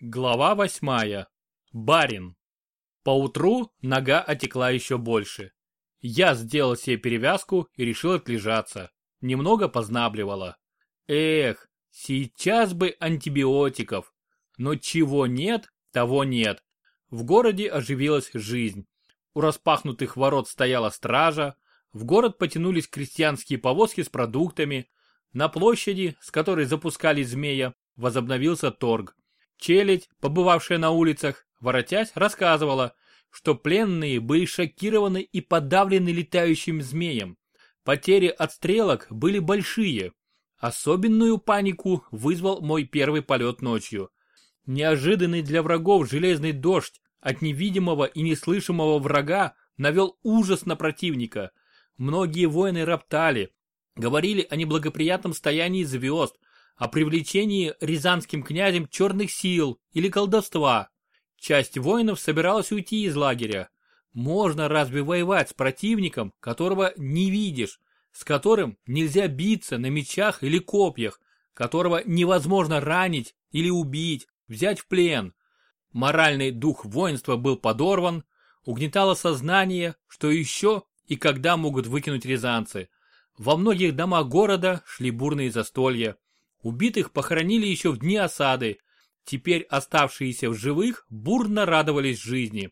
Глава восьмая. Барин. Поутру нога отекла еще больше. Я сделал себе перевязку и решил отлежаться. Немного познабливало. Эх, сейчас бы антибиотиков. Но чего нет, того нет. В городе оживилась жизнь. У распахнутых ворот стояла стража, в город потянулись крестьянские повозки с продуктами. На площади, с которой запускали змея, возобновился торг. Челядь, побывавшая на улицах, воротясь, рассказывала, что пленные были шокированы и подавлены летающим змеем. Потери от стрелок были большие. Особенную панику вызвал мой первый полет ночью. Неожиданный для врагов железный дождь от невидимого и неслышимого врага навел ужас на противника. Многие воины роптали, говорили о неблагоприятном стоянии звезд, о привлечении рязанским князем черных сил или колдовства. Часть воинов собиралась уйти из лагеря. Можно разве воевать с противником, которого не видишь, с которым нельзя биться на мечах или копьях, которого невозможно ранить или убить, взять в плен? Моральный дух воинства был подорван, угнетало сознание, что еще и когда могут выкинуть рязанцы. Во многих домах города шли бурные застолья. Убитых похоронили еще в дни осады. Теперь оставшиеся в живых бурно радовались жизни.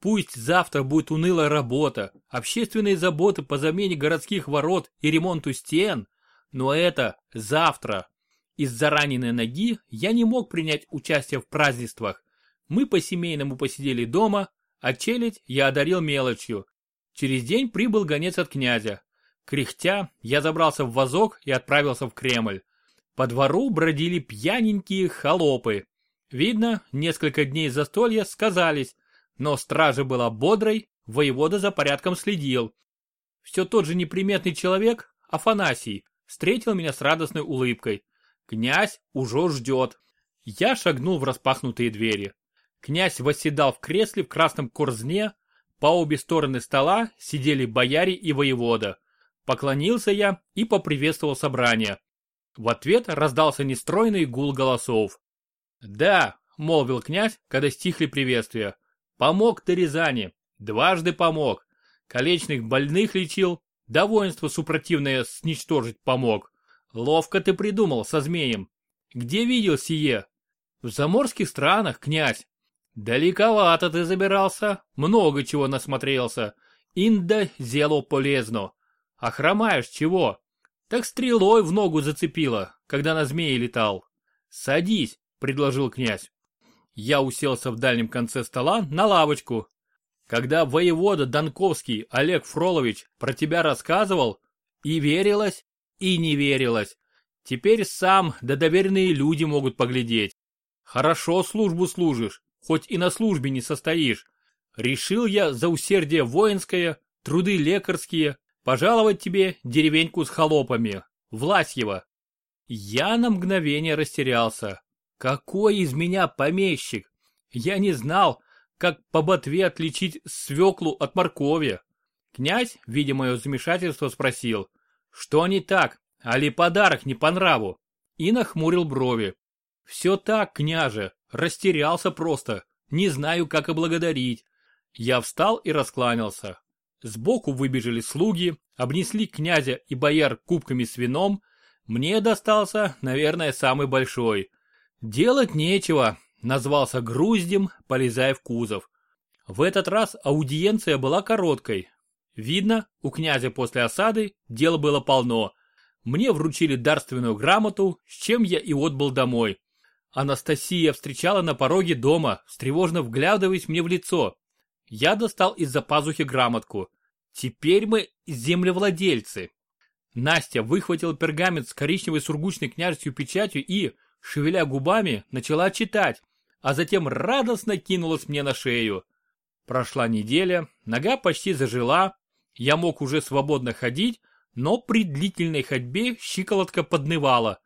Пусть завтра будет унылая работа, общественные заботы по замене городских ворот и ремонту стен, но это завтра. Из-за раненой ноги я не мог принять участие в празднествах. Мы по-семейному посидели дома, а челядь я одарил мелочью. Через день прибыл гонец от князя. Кряхтя, я забрался в вазок и отправился в Кремль. По двору бродили пьяненькие холопы. Видно, несколько дней застолья сказались, но стража была бодрой, воевода за порядком следил. Все тот же неприметный человек, Афанасий, встретил меня с радостной улыбкой. Князь уже ждет. Я шагнул в распахнутые двери. Князь восседал в кресле в красном корзне, по обе стороны стола сидели бояре и воевода. Поклонился я и поприветствовал собрание. В ответ раздался нестройный гул голосов. «Да», — молвил князь, когда стихли приветствия, — «помог ты Рязани, дважды помог, колечных больных лечил, да воинство супротивное сничтожить помог. Ловко ты придумал со змеем. Где видел сие? В заморских странах, князь. Далековато ты забирался, много чего насмотрелся. Инда зело полезно. А хромаешь чего? Так стрелой в ногу зацепило, когда на змее летал. Садись, предложил князь. Я уселся в дальнем конце стола на лавочку. Когда воевода Донковский Олег Фролович про тебя рассказывал, и верилось, и не верилось. Теперь сам да доверенные люди могут поглядеть. Хорошо службу служишь, хоть и на службе не состоишь. Решил я за усердие воинское, труды лекарские, пожаловать тебе деревеньку с холопами, Власьева. Я на мгновение растерялся. Какой из меня помещик? Я не знал, как по ботве отличить свеклу от моркови. Князь, видя мое замешательство, спросил, что не так, али подарок не по нраву, и нахмурил брови. Все так, княже, растерялся просто, не знаю, как и благодарить. Я встал и раскланялся. Сбоку выбежали слуги, обнесли князя и бояр кубками с вином. Мне достался, наверное, самый большой. Делать нечего, назвался груздем, полезая в кузов. В этот раз аудиенция была короткой. Видно, у князя после осады дело было полно. Мне вручили дарственную грамоту, с чем я и отбыл домой. Анастасия встречала на пороге дома, встревожно вглядываясь мне в лицо. Я достал из-за пазухи грамотку. Теперь мы землевладельцы. Настя выхватила пергамент с коричневой сургучной княжескую печатью и, шевеля губами, начала читать, а затем радостно кинулась мне на шею. Прошла неделя, нога почти зажила, я мог уже свободно ходить, но при длительной ходьбе щиколотка поднывала.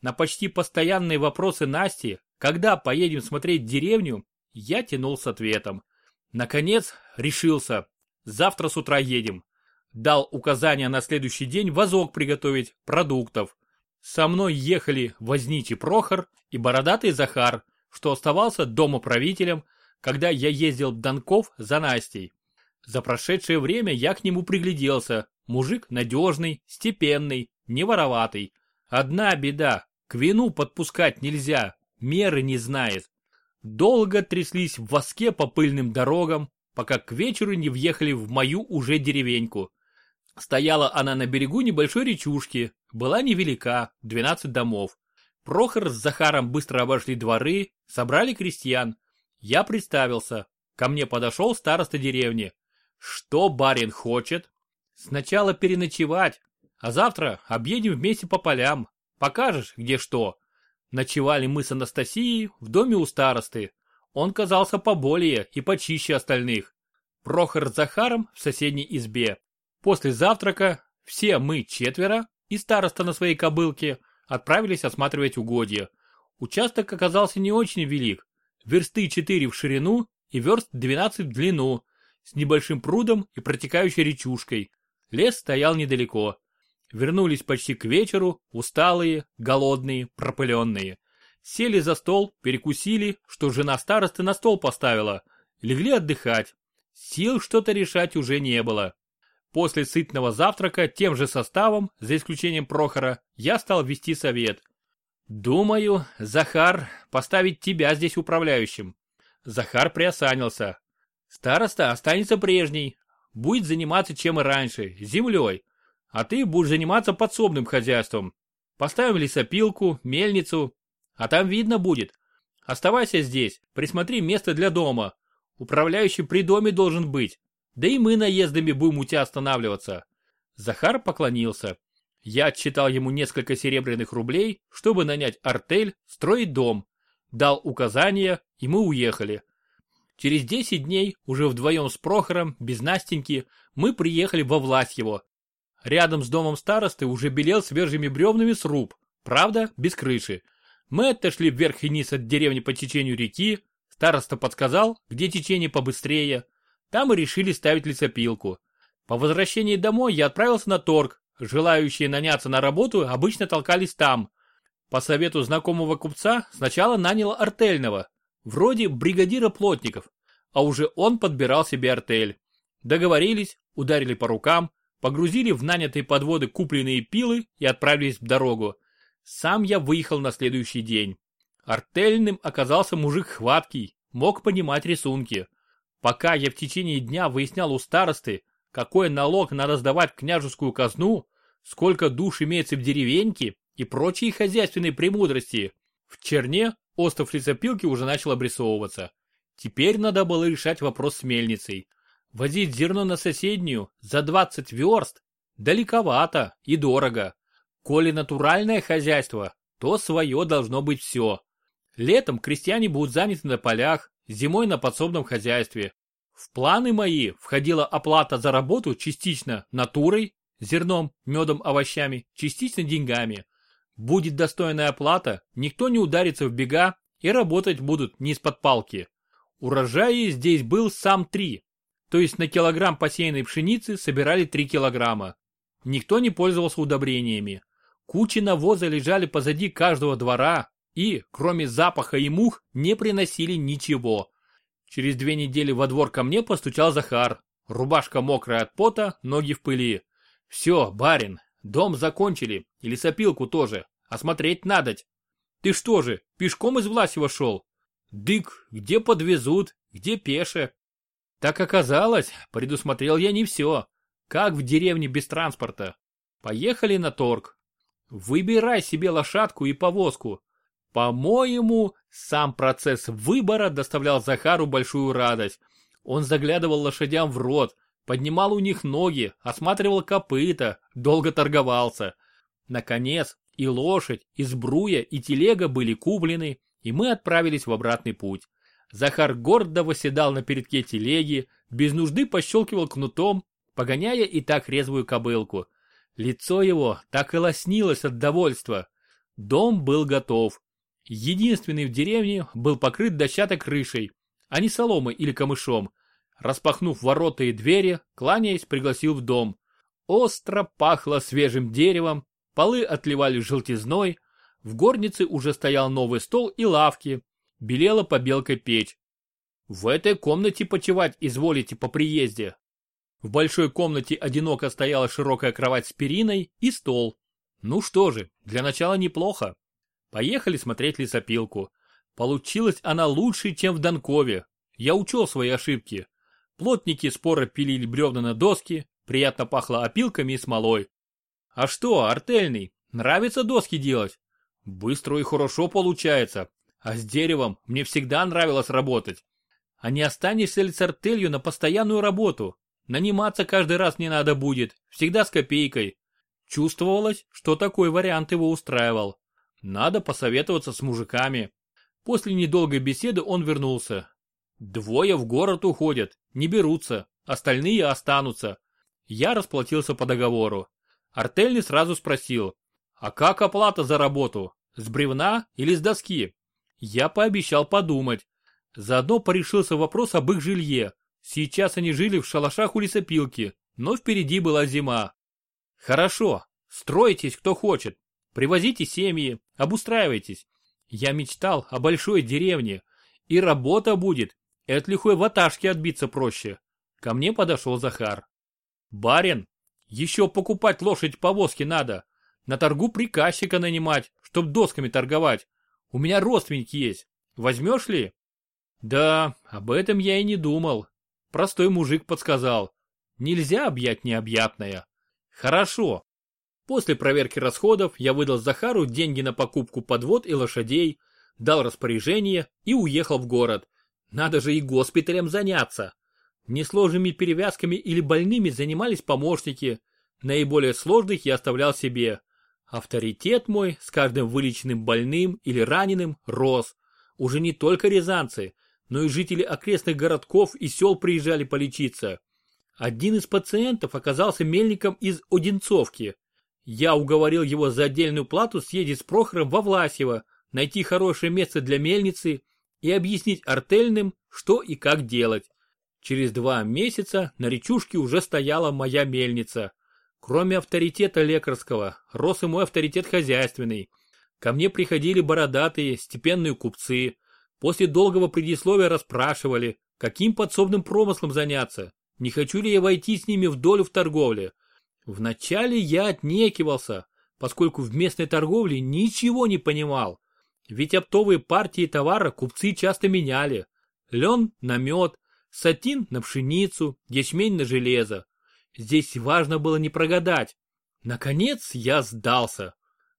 На почти постоянные вопросы Насти, когда поедем смотреть деревню, я тянул с ответом. Наконец, решился. Завтра с утра едем. Дал указание на следующий день вазок приготовить, продуктов. Со мной ехали Возничий Прохор и Бородатый Захар, что оставался домоправителем, когда я ездил в Донков за Настей. За прошедшее время я к нему пригляделся. Мужик надежный, степенный, не вороватый. Одна беда, к вину подпускать нельзя, меры не знает. Долго тряслись в воске по пыльным дорогам, пока к вечеру не въехали в мою уже деревеньку. Стояла она на берегу небольшой речушки, была невелика, 12 домов. Прохор с Захаром быстро обошли дворы, собрали крестьян. Я представился. Ко мне подошел староста деревни. Что барин хочет? Сначала переночевать, а завтра объедем вместе по полям. Покажешь, где что. Ночевали мы с Анастасией в доме у старосты. Он казался поболее и почище остальных. Прохор с Захаром в соседней избе. После завтрака все мы четверо и староста на своей кобылке отправились осматривать угодья. Участок оказался не очень велик. Версты 4 в ширину и верст 12 в длину, с небольшим прудом и протекающей речушкой. Лес стоял недалеко. Вернулись почти к вечеру, усталые, голодные, пропыленные. Сели за стол, перекусили, что жена старосты на стол поставила. Легли отдыхать. Сил что-то решать уже не было. После сытного завтрака тем же составом, за исключением Прохора, я стал вести совет. Думаю, Захар, поставить тебя здесь управляющим. Захар приосанился. Староста останется прежней. Будет заниматься чем и раньше, землей. А ты будешь заниматься подсобным хозяйством. Поставим лесопилку, мельницу. А там видно будет. Оставайся здесь, присмотри место для дома. Управляющий при доме должен быть. Да и мы наездами будем у тебя останавливаться. Захар поклонился. Я отчитал ему несколько серебряных рублей, чтобы нанять артель, строить дом. Дал указания, и мы уехали. Через 10 дней, уже вдвоем с Прохором, без Настеньки, мы приехали во Власьево. Рядом с домом старосты уже белел свежими бревнами сруб, правда, без крыши. Мы отошли вверх и вниз от деревни по течению реки, староста подсказал, где течение побыстрее. Там мы решили ставить лесопилку. По возвращении домой я отправился на торг, желающие наняться на работу обычно толкались там. По совету знакомого купца сначала нанял артельного, Вроде бригадира плотников, а уже он подбирал себе артель. Договорились, ударили по рукам, погрузили в нанятые подводы купленные пилы и отправились в дорогу. Сам я выехал на следующий день. Артельным оказался мужик хваткий, мог понимать рисунки. Пока я в течение дня выяснял у старосты, какой налог надо сдавать в княжескую казну, сколько душ имеется в деревеньке и прочие хозяйственные премудрости, в черне Остров лесопилки уже начал обрисовываться. Теперь надо было решать вопрос с мельницей. Возить зерно на соседнюю за 20 верст далековато и дорого. Коли натуральное хозяйство, то свое должно быть все. Летом крестьяне будут заняты на полях, зимой на подсобном хозяйстве. В планы мои входила оплата за работу частично натурой, зерном, медом, овощами, частично деньгами. Будет достойная оплата, никто не ударится в бега и работать будут не из-под палки. Урожаи здесь был сам три, то есть на килограмм посеянной пшеницы собирали 3 килограмма. Никто не пользовался удобрениями. Кучи навоза лежали позади каждого двора и, кроме запаха и мух, не приносили ничего. Через две недели во двор ко мне постучал Захар. Рубашка мокрая от пота, ноги в пыли. «Все, барин, дом закончили, и лесопилку тоже. Осмотреть надоть. Ты что же, пешком из Власева шел? Дык, где подвезут, где пеше? Так оказалось, предусмотрел я не все. Как в деревне без транспорта. Поехали на торг. Выбирай себе лошадку и повозку. По-моему, сам процесс выбора доставлял Захару большую радость. Он заглядывал лошадям в рот, поднимал у них ноги, осматривал копыта, долго торговался. Наконец, и лошадь, и сбруя, и телега были куплены, и мы отправились в обратный путь. Захар гордо восседал на передке телеги, без нужды пощелкивал кнутом, погоняя и так резвую кобылку. Лицо его так и лоснилось от довольства. Дом был готов. Единственный в деревне был покрыт дощатой крышей, а не соломой или камышом. Распахнув ворота и двери, кланяясь, пригласил в дом. Остро пахло свежим деревом, полы отливали желтизной, в горнице уже стоял новый стол и лавки. Белела побелкой печь. В этой комнате почевать изволите по приезде. В большой комнате одиноко стояла широкая кровать с периной и стол. Ну что же, для начала неплохо. Поехали смотреть лесопилку. Получилась она лучше, чем в Донкове. Я учел свои ошибки. Плотники споро пилили бревна на доски, приятно пахло опилками и смолой. А что, артельный, нравится доски делать? Быстро и хорошо получается, а с деревом мне всегда нравилось работать. А не останешься ли с артелью на постоянную работу? Наниматься каждый раз не надо будет, всегда с копейкой. Чувствовалось, что такой вариант его устраивал. Надо посоветоваться с мужиками. После недолгой беседы он вернулся. Двое в город уходят, не берутся, остальные останутся. Я расплатился по договору. Артельный сразу спросил, а как оплата за работу? С бревна или с доски? Я пообещал подумать. Заодно порешился вопрос об их жилье. Сейчас они жили в шалашах у лесопилки, но впереди была зима. Хорошо, стройтесь кто хочет, привозите семьи, обустраивайтесь. Я мечтал о большой деревне, и работа будет, и от лихой ваташки отбиться проще. Ко мне подошел Захар. Барин, еще покупать лошадь повозки надо. На торгу приказчика нанимать, чтоб досками торговать. У меня родственники есть. Возьмешь ли? Да, об этом я и не думал. Простой мужик подсказал. Нельзя объять необъятное. Хорошо. После проверки расходов я выдал Захару деньги на покупку подвод и лошадей, дал распоряжение и уехал в город. Надо же и госпиталем заняться. Несложными перевязками или больными занимались помощники. Наиболее сложных я оставлял себе. Авторитет мой с каждым вылеченным больным или раненым рос. Уже не только рязанцы, но и жители окрестных городков и сел приезжали полечиться. Один из пациентов оказался мельником из Одинцовки. Я уговорил его за отдельную плату съездить с Прохором во Власьево, найти хорошее место для мельницы и объяснить артельным, что и как делать. Через два месяца на речушке уже стояла моя мельница. Кроме авторитета лекарского, рос и мой авторитет хозяйственный. Ко мне приходили бородатые, степенные купцы, После долгого предисловия расспрашивали, каким подсобным промыслом заняться, не хочу ли я войти с ними в долю в торговле. Вначале я отнекивался, поскольку в местной торговле ничего не понимал. Ведь оптовые партии товара купцы часто меняли. Лен на мед, сатин на пшеницу, ячмень на железо. Здесь важно было не прогадать. Наконец я сдался.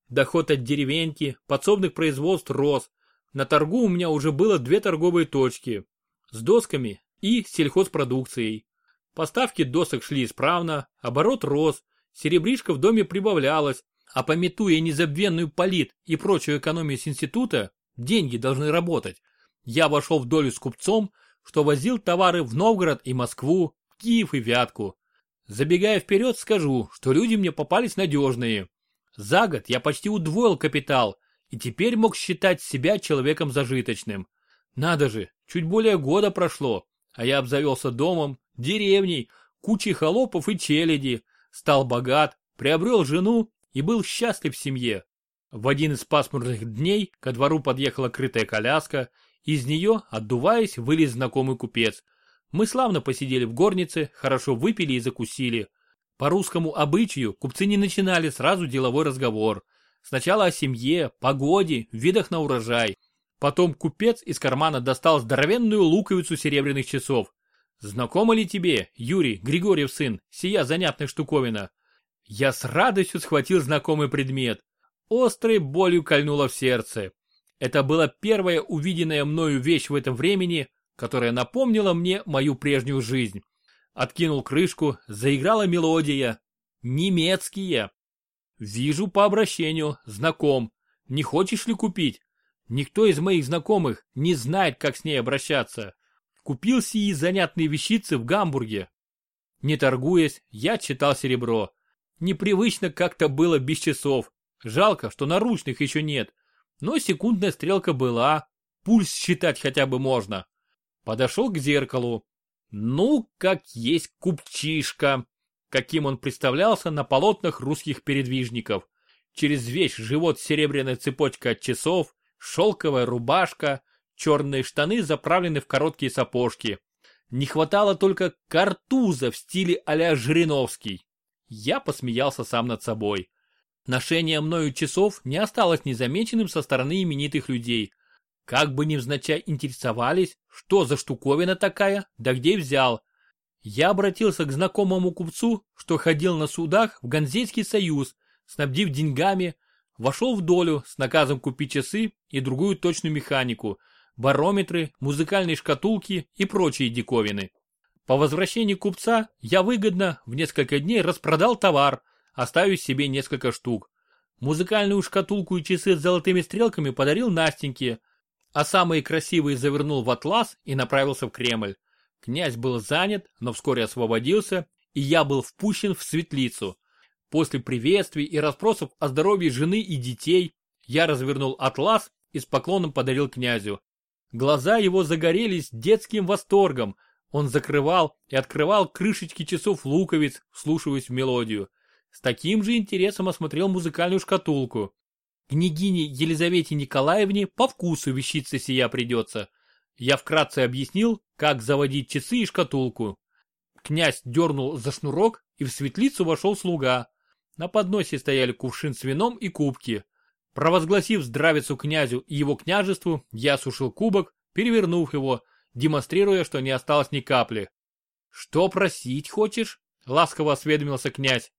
Доход от деревеньки, подсобных производств рос, на торгу у меня уже было две торговые точки с досками и сельхозпродукцией. Поставки досок шли исправно, оборот рос, серебришка в доме прибавлялось, а пометуя незабвенную полит и прочую экономию с института, деньги должны работать. Я вошел в долю с купцом, что возил товары в Новгород и Москву, Киев и Вятку. Забегая вперед, скажу, что люди мне попались надежные. За год я почти удвоил капитал и теперь мог считать себя человеком зажиточным. Надо же, чуть более года прошло, а я обзавелся домом, деревней, кучей холопов и челяди, стал богат, приобрел жену и был счастлив в семье. В один из пасмурных дней ко двору подъехала крытая коляска, из нее, отдуваясь, вылез знакомый купец. Мы славно посидели в горнице, хорошо выпили и закусили. По русскому обычаю купцы не начинали сразу деловой разговор – Сначала о семье, погоде, видах на урожай. Потом купец из кармана достал здоровенную луковицу серебряных часов. Знакомо ли тебе, Юрий, Григорьев сын, сия занятная штуковина? Я с радостью схватил знакомый предмет. Острой болью кольнуло в сердце. Это была первая увиденная мною вещь в этом времени, которая напомнила мне мою прежнюю жизнь. Откинул крышку, заиграла мелодия. Немецкие. Вижу по обращению, знаком. Не хочешь ли купить? Никто из моих знакомых не знает, как с ней обращаться. Купил сии занятные вещицы в Гамбурге. Не торгуясь, я читал серебро. Непривычно как-то было без часов. Жалко, что наручных еще нет. Но секундная стрелка была. Пульс считать хотя бы можно. Подошел к зеркалу. Ну, как есть купчишка каким он представлялся на полотнах русских передвижников. Через весь живот серебряная цепочка от часов, шелковая рубашка, черные штаны заправлены в короткие сапожки. Не хватало только картуза в стиле а-ля Жириновский. Я посмеялся сам над собой. Ношение мною часов не осталось незамеченным со стороны именитых людей. Как бы невзначай интересовались, что за штуковина такая, да где взял. Я обратился к знакомому купцу, что ходил на судах в Ганзейский союз, снабдив деньгами, вошел в долю с наказом купить часы и другую точную механику, барометры, музыкальные шкатулки и прочие диковины. По возвращении купца я выгодно в несколько дней распродал товар, оставив себе несколько штук. Музыкальную шкатулку и часы с золотыми стрелками подарил Настеньке, а самые красивые завернул в атлас и направился в Кремль. Князь был занят, но вскоре освободился, и я был впущен в светлицу. После приветствий и расспросов о здоровье жены и детей, я развернул атлас и с поклоном подарил князю. Глаза его загорелись детским восторгом, он закрывал и открывал крышечки часов луковиц, вслушиваясь в мелодию. С таким же интересом осмотрел музыкальную шкатулку. Княгине Елизавете Николаевне по вкусу вещица сия придется. Я вкратце объяснил, как заводить часы и шкатулку. Князь дернул за шнурок, и в светлицу вошел слуга. На подносе стояли кувшин с вином и кубки. Провозгласив здравицу князю и его княжеству, я сушил кубок, перевернув его, демонстрируя, что не осталось ни капли. «Что просить хочешь?» — ласково осведомился князь.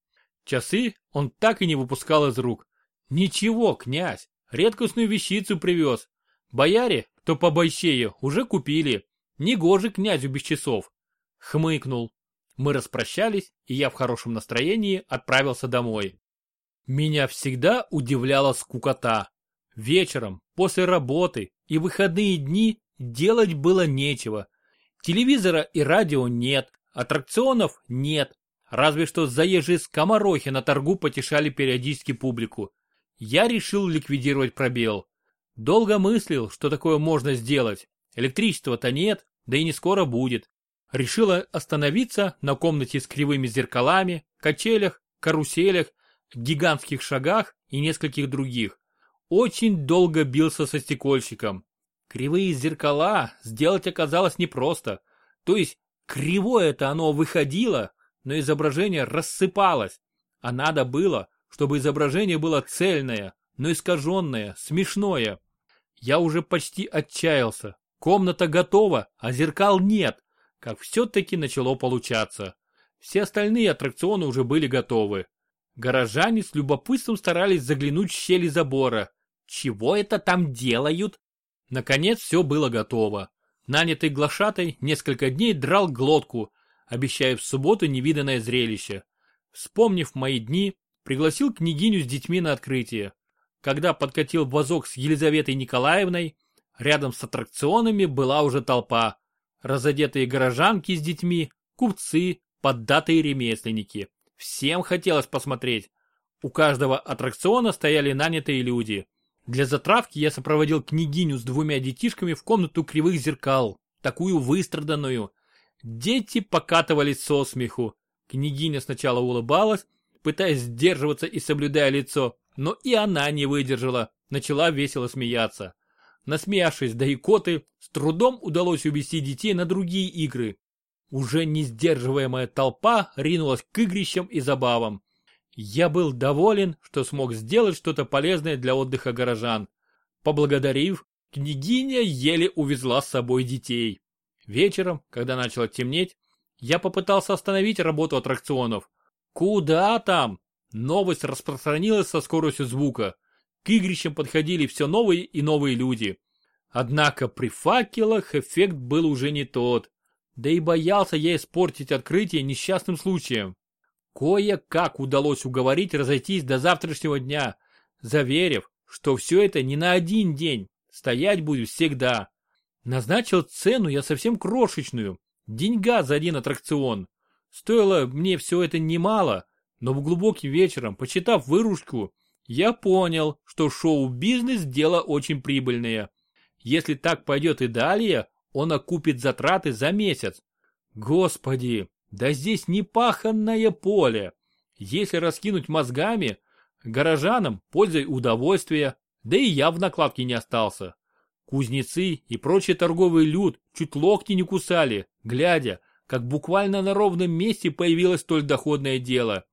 Часы он так и не выпускал из рук. «Ничего, князь, редкостную вещицу привез. Бояре, кто по Байщею, уже купили. Негоже князю без часов». Хмыкнул. Мы распрощались, и я в хорошем настроении отправился домой. Меня всегда удивляла скукота. Вечером, после работы и выходные дни делать было нечего. Телевизора и радио нет, аттракционов нет, разве что заезжие скоморохи на торгу потешали периодически публику. Я решил ликвидировать пробел. Долго мыслил, что такое можно сделать. Электричества-то нет, да и не скоро будет. Решила остановиться на комнате с кривыми зеркалами, качелях, каруселях, гигантских шагах и нескольких других. Очень долго бился со стекольщиком. Кривые зеркала сделать оказалось непросто. То есть кривое-то оно выходило, но изображение рассыпалось. А надо было, чтобы изображение было цельное, но искаженное, смешное. Я уже почти отчаялся. Комната готова, а зеркал нет, как все-таки начало получаться. Все остальные аттракционы уже были готовы. Горожане с любопытством старались заглянуть в щели забора. Чего это там делают? Наконец все было готово. Нанятый глашатай несколько дней драл глотку, обещая в субботу невиданное зрелище. Вспомнив мои дни, пригласил княгиню с детьми на открытие. Когда подкатил вазок с Елизаветой Николаевной, рядом с аттракционами была уже толпа. Разодетые горожанки с детьми, купцы, поддатые ремесленники. Всем хотелось посмотреть. У каждого аттракциона стояли нанятые люди. Для затравки я сопроводил княгиню с двумя детишками в комнату кривых зеркал, такую выстраданную. Дети покатывались со смеху. Княгиня сначала улыбалась, пытаясь сдерживаться и соблюдая лицо, но и она не выдержала, начала весело смеяться. Насмеявшись до икоты, с трудом удалось увести детей на другие игры. Уже не сдерживаемая толпа ринулась к игрищам и забавам. Я был доволен, что смог сделать что-то полезное для отдыха горожан. Поблагодарив, княгиня еле увезла с собой детей. Вечером, когда начало темнеть, я попытался остановить работу аттракционов. Куда там? Новость распространилась со скоростью звука. К игрищам подходили все новые и новые люди. Однако при факелах эффект был уже не тот. Да и боялся я испортить открытие несчастным случаем. Кое-как удалось уговорить разойтись до завтрашнего дня, заверив, что все это не на один день, стоять будет всегда. Назначил цену я совсем крошечную, деньга за один аттракцион. Стоило мне все это немало, но в глубоким вечером, почитав выручку, я понял, что шоу-бизнес дело очень прибыльное. Если так пойдет и далее, он окупит затраты за месяц. Господи, да здесь не паханное поле. Если раскинуть мозгами, горожанам пользой удовольствия, да и я в накладке не остался. Кузнецы и прочий торговый люд чуть локти не кусали, глядя, как буквально на ровном месте появилось столь доходное дело.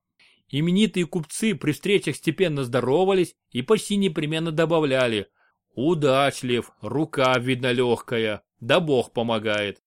Именитые купцы при встречах степенно здоровались и почти непременно добавляли «Удачлив, рука, видно, легкая, да бог помогает».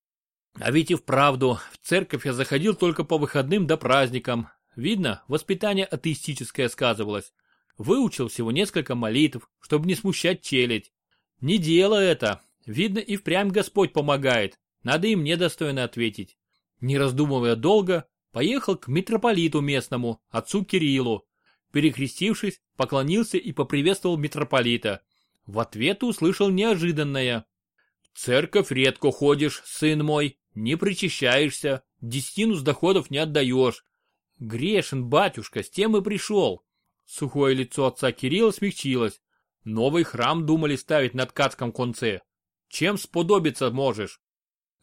А ведь и вправду, в церковь я заходил только по выходным да праздникам. Видно, воспитание атеистическое сказывалось. Выучил всего несколько молитв, чтобы не смущать челядь. Не дело это. Видно, и впрямь Господь помогает. Надо и мне достойно ответить. Не раздумывая долго, поехал к митрополиту местному, отцу Кириллу. Перекрестившись, поклонился и поприветствовал митрополита. В ответ услышал неожиданное. «В церковь редко ходишь, сын мой, не причащаешься, десятину с доходов не отдаешь. Грешен, батюшка, с тем и пришел. Сухое лицо отца Кирилла смягчилось. Новый храм думали ставить на ткацком конце. Чем сподобиться можешь?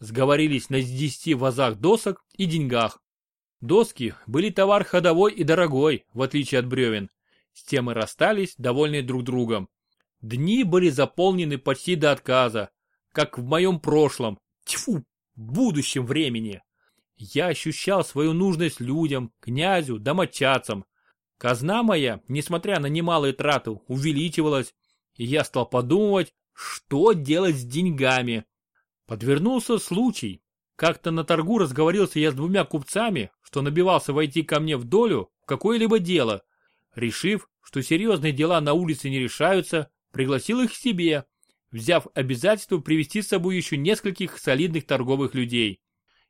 Сговорились на десяти вазах досок и деньгах. Доски были товар ходовой и дорогой, в отличие от бревен. С тем и расстались, довольные друг другом. Дни были заполнены почти до отказа, как в моем прошлом. Тьфу, будущем времени. Я ощущал свою нужность людям, князю, домочадцам. Казна моя, несмотря на немалые траты, увеличивалась, и я стал подумывать, что делать с деньгами. Подвернулся случай. Как-то на торгу разговорился я с двумя купцами, что набивался войти ко мне в долю в какое-либо дело. Решив, что серьезные дела на улице не решаются, пригласил их к себе взяв обязательство привести с собой еще нескольких солидных торговых людей.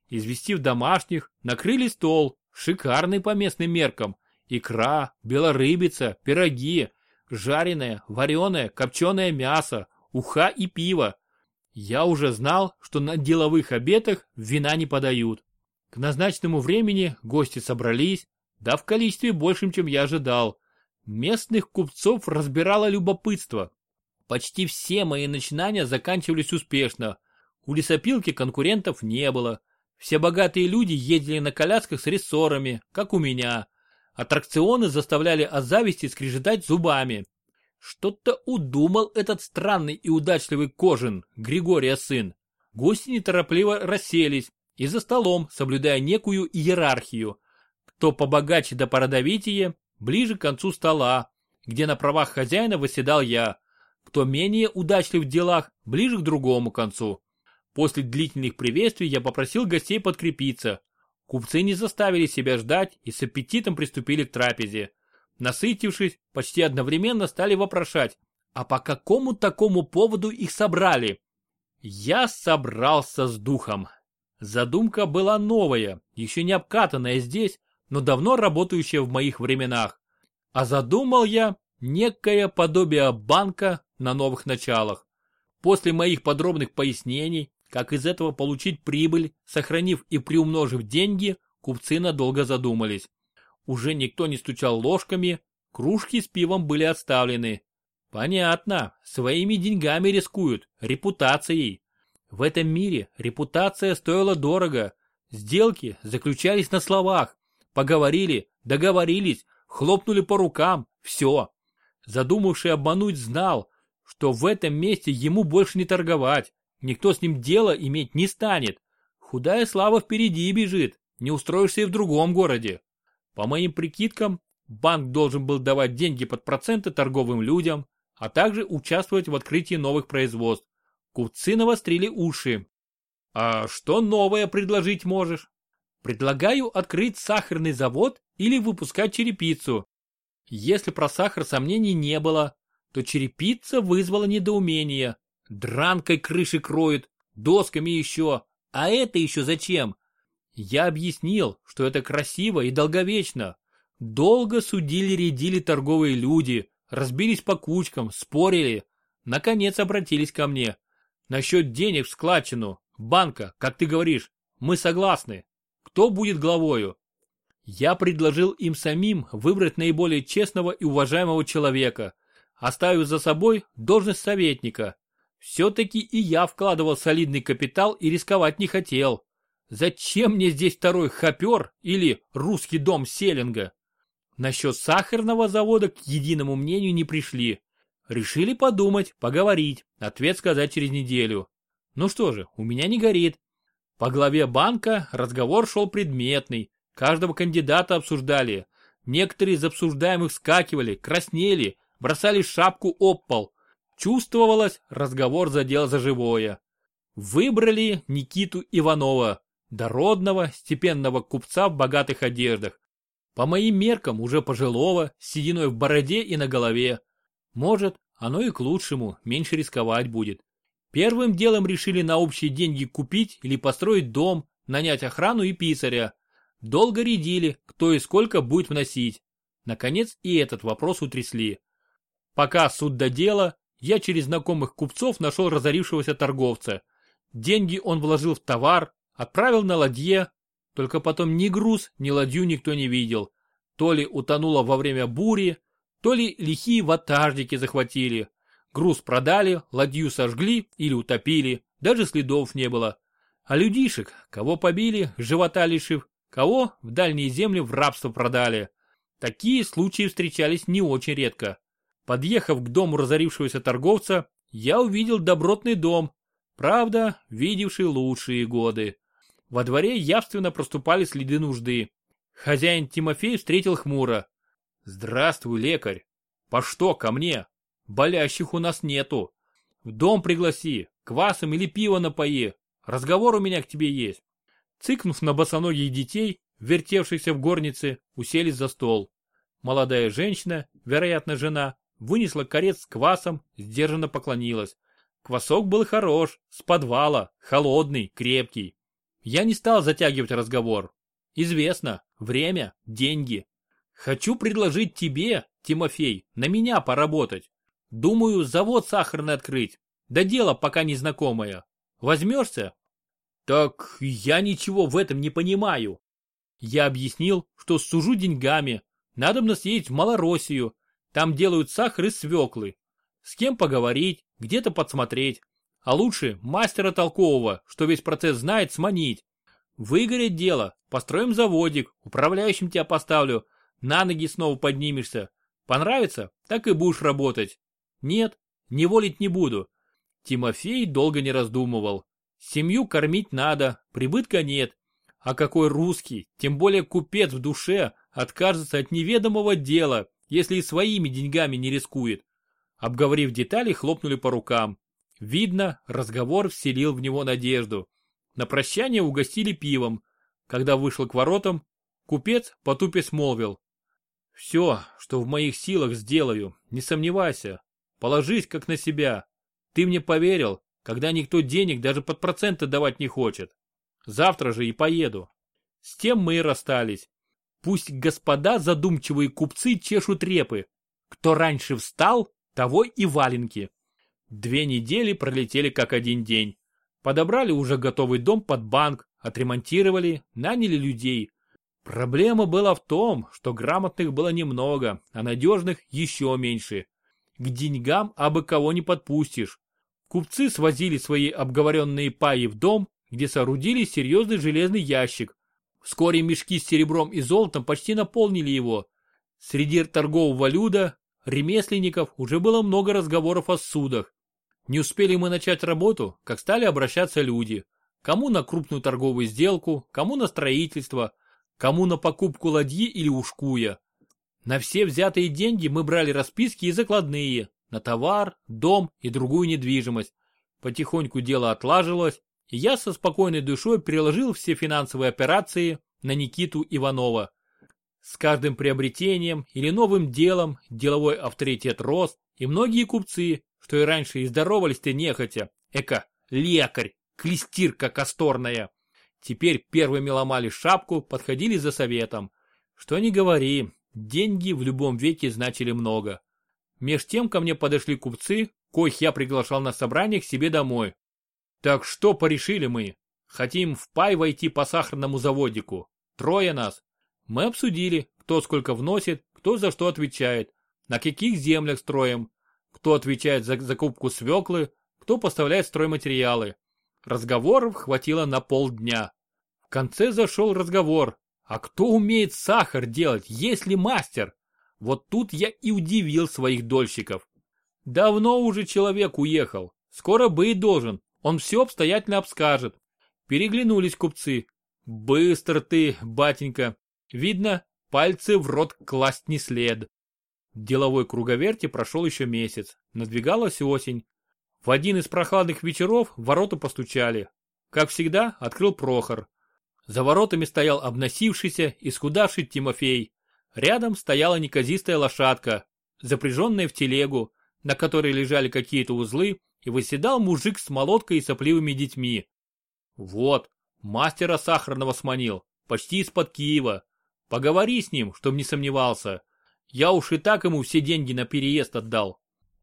Известив домашних, накрыли стол, шикарный по местным меркам. Икра, белорыбица, пироги, жареное, вареное, копченое мясо, уха и пиво. Я уже знал, что на деловых обедах вина не подают. К назначенному времени гости собрались, да в количестве большем, чем я ожидал. Местных купцов разбирало любопытство, Почти все мои начинания заканчивались успешно. У лесопилки конкурентов не было. Все богатые люди ездили на колясках с рессорами, как у меня. Аттракционы заставляли от зависти скрежетать зубами. Что-то удумал этот странный и удачливый Кожин, Григория сын. Гости неторопливо расселись и за столом, соблюдая некую иерархию. Кто побогаче да породовитее, ближе к концу стола, где на правах хозяина восседал я. Кто менее удачлив в делах, ближе к другому концу. После длительных приветствий я попросил гостей подкрепиться. Купцы не заставили себя ждать и с аппетитом приступили к трапезе. Насытившись, почти одновременно стали вопрошать, а по какому такому поводу их собрали? Я собрался с духом. Задумка была новая, еще не обкатанная здесь, но давно работающая в моих временах. А задумал я некое подобие банка на новых началах. После моих подробных пояснений, как из этого получить прибыль, сохранив и приумножив деньги, купцы надолго задумались. Уже никто не стучал ложками, кружки с пивом были отставлены. Понятно, своими деньгами рискуют, репутацией. В этом мире репутация стоила дорого. Сделки заключались на словах. Поговорили, договорились, хлопнули по рукам, все. Задумавший обмануть знал, что в этом месте ему больше не торговать, никто с ним дело иметь не станет. Худая слава впереди бежит, не устроишься и в другом городе. По моим прикидкам, банк должен был давать деньги под проценты торговым людям, а также участвовать в открытии новых производств. Купцы навострили уши. А что новое предложить можешь? Предлагаю открыть сахарный завод или выпускать черепицу. Если про сахар сомнений не было, то черепица вызвала недоумение. Дранкой крыши кроет, досками еще. А это еще зачем? Я объяснил, что это красиво и долговечно. Долго судили-редили торговые люди, разбились по кучкам, спорили. Наконец обратились ко мне. Насчет денег в складчину, банка, как ты говоришь, мы согласны. Кто будет главою? Я предложил им самим выбрать наиболее честного и уважаемого человека, оставив за собой должность советника. Все-таки и я вкладывал солидный капитал и рисковать не хотел. Зачем мне здесь второй хопер или русский дом селинга? Насчет сахарного завода к единому мнению не пришли. Решили подумать, поговорить, Ответ сказать через неделю. Ну что же, у меня не горит. По главе банка разговор шел предметный. Каждого кандидата обсуждали. Некоторые из обсуждаемых скакивали, краснели, бросали шапку об пол. Чувствовалось, разговор задел за живое. Выбрали Никиту Иванова, дородного, степенного купца в богатых одеждах. По моим меркам уже пожилого, с сединой в бороде и на голове. Может, оно и к лучшему, меньше рисковать будет. Первым делом решили на общие деньги купить или построить дом, нанять охрану и писаря. Долго рядили, кто и сколько будет вносить. Наконец и этот вопрос утрясли. Пока суд до дела, я через знакомых купцов нашел разорившегося торговца. Деньги он вложил в товар, отправил на ладье, только потом ни груз, ни ладью никто не видел. То ли утонуло во время бури, то ли лихие ватажники захватили. Груз продали, ладью сожгли или утопили, даже следов не было. А людишек, кого побили, живота лишив, кого в дальние земли в рабство продали. Такие случаи встречались не очень редко. Подъехав к дому разорившегося торговца, я увидел добротный дом, правда, видевший лучшие годы. Во дворе явственно проступали следы нужды. Хозяин Тимофей встретил хмуро. «Здравствуй, лекарь! По что ко мне? Болящих у нас нету. В дом пригласи, квасом или пиво напои. Разговор у меня к тебе есть». Цыкнув на босоногих детей, вертевшихся в горнице, уселись за стол. Молодая женщина, вероятно жена, вынесла корец с квасом, сдержанно поклонилась. Квасок был хорош, с подвала, холодный, крепкий. Я не стал затягивать разговор. Известно, время, деньги. Хочу предложить тебе, Тимофей, на меня поработать. Думаю, завод сахарный открыть. Да дело пока незнакомое. Возьмешься? Так я ничего в этом не понимаю. Я объяснил, что сужу деньгами. Надо мне съездить в Малороссию. Там делают сахар из свеклы. С кем поговорить, где-то подсмотреть. А лучше мастера толкового, что весь процесс знает, сманить. Выгорит дело, построим заводик, управляющим тебя поставлю, на ноги снова поднимешься. Понравится, так и будешь работать. Нет, не волить не буду. Тимофей долго не раздумывал. Семью кормить надо, прибытка нет. А какой русский, тем более купец в душе, откажется от неведомого дела, если и своими деньгами не рискует. Обговорив детали, хлопнули по рукам. Видно, разговор вселил в него надежду. На прощание угостили пивом. Когда вышел к воротам, купец потупясь молвил. Все, что в моих силах сделаю, не сомневайся. Положись как на себя. Ты мне поверил, когда никто денег даже под проценты давать не хочет. Завтра же и поеду. С тем мы и расстались. Пусть господа задумчивые купцы чешут репы. Кто раньше встал, того и валенки. Две недели пролетели как один день. Подобрали уже готовый дом под банк, отремонтировали, наняли людей. Проблема была в том, что грамотных было немного, а надежных еще меньше. К деньгам абы кого не подпустишь. Купцы свозили свои обговоренные паи в дом, где соорудили серьезный железный ящик. Вскоре мешки с серебром и золотом почти наполнили его. Среди торгового люда ремесленников уже было много разговоров о судах. Не успели мы начать работу, как стали обращаться люди. Кому на крупную торговую сделку, кому на строительство, кому на покупку ладьи или ушкуя. На все взятые деньги мы брали расписки и закладные, на товар, дом и другую недвижимость. Потихоньку дело отлажилось, и я со спокойной душой переложил все финансовые операции на Никиту Иванова. С каждым приобретением или новым делом деловой авторитет рос, и многие купцы, что и раньше и здоровались-то нехотя, эко, лекарь, клестирка косторная, теперь первыми ломали шапку, подходили за советом. Что ни говори, деньги в любом веке значили много. Меж тем ко мне подошли купцы, коих я приглашал на собрание к себе домой. Так что порешили мы? Хотим в пай войти по сахарному заводику. Трое нас. Мы обсудили, кто сколько вносит, кто за что отвечает, на каких землях строим, кто отвечает за закупку свеклы, кто поставляет стройматериалы. Разговоров хватило на полдня. В конце зашел разговор. А кто умеет сахар делать, есть ли мастер? Вот тут я и удивил своих дольщиков. Давно уже человек уехал, Скоро быть должен, он все обстоятельно обскажет. Переглянулись купцы. Быстро ты, батенька. Видно, пальцы в рот класть не след. Деловой круговерти прошел еще месяц. Надвигалась осень. В один из прохладных вечеров в ворота постучали. Как всегда, открыл Прохор. За воротами стоял обносившийся, исхудавший Тимофей. Рядом стояла неказистая лошадка, запряженная в телегу, на которой лежали какие-то узлы, и выседал мужик с молоткой и сопливыми детьми. Вот, мастера сахарного сманил, почти из-под Киева. Поговори с ним, чтоб не сомневался. Я уж и так ему все деньги на переезд отдал.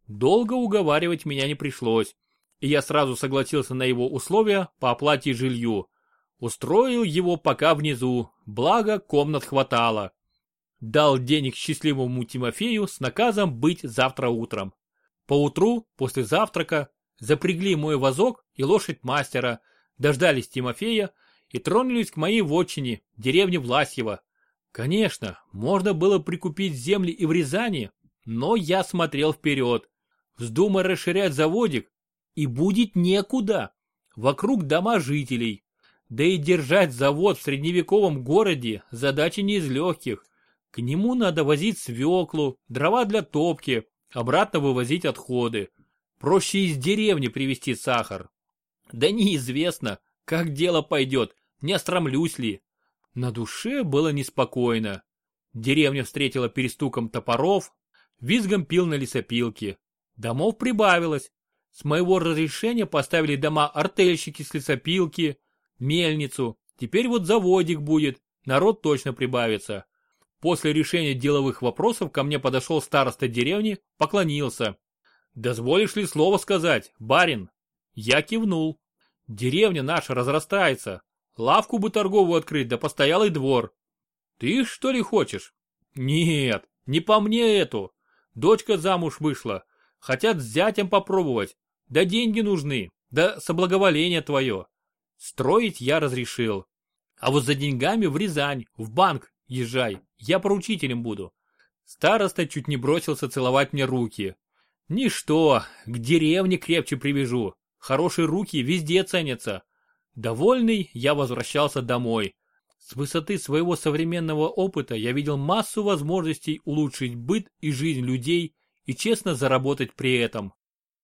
Долго уговаривать меня не пришлось, и я сразу согласился на его условия по оплате жилью. Устроил его пока внизу, благо комнат хватало. Дал денег счастливому Тимофею с наказом быть завтра утром. Поутру, после завтрака, запрягли мой вазок и лошадь мастера, дождались Тимофея и тронулись к моей вотчине, деревне Власьева. Конечно, можно было прикупить земли и в Рязани, но я смотрел вперед. Вздумай расширять заводик, и будет некуда. Вокруг дома жителей. Да и держать завод в средневековом городе задача не из легких. К нему надо возить свеклу, дрова для топки, обратно вывозить отходы. Проще из деревни привезти сахар. Да неизвестно, как дело пойдет, не остромлюсь ли. На душе было неспокойно. Деревня встретила перестуком топоров, визгом пил на лесопилке. Домов прибавилось. С моего разрешения поставили дома артельщики с лесопилки, мельницу. Теперь вот заводик будет, народ точно прибавится. После решения деловых вопросов ко мне подошел староста деревни, поклонился. «Дозволишь ли слово сказать, барин?» Я кивнул. «Деревня наша разрастается. Лавку бы торговую открыть, да постоялый двор. Ты что ли хочешь?» «Нет, не по мне эту. Дочка замуж вышла. Хотят с зятем попробовать. Да деньги нужны, да соблаговоление твое. Строить я разрешил. А вот за деньгами в Рязань, в банк езжай, я поручителем буду. Староста чуть не бросился целовать мне руки. Ничто, к деревне крепче привяжу. Хорошие руки везде ценятся. Довольный, я возвращался домой. С высоты своего современного опыта я видел массу возможностей улучшить быт и жизнь людей и честно заработать при этом.